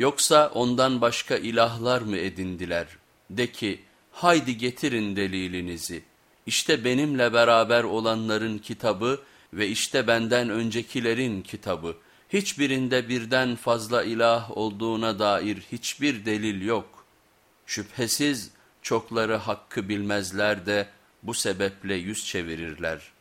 Yoksa ondan başka ilahlar mı edindiler? De ki haydi getirin delilinizi. İşte benimle beraber olanların kitabı ve işte benden öncekilerin kitabı. Hiçbirinde birden fazla ilah olduğuna dair hiçbir delil yok. Şüphesiz çokları hakkı bilmezler de bu sebeple yüz çevirirler.''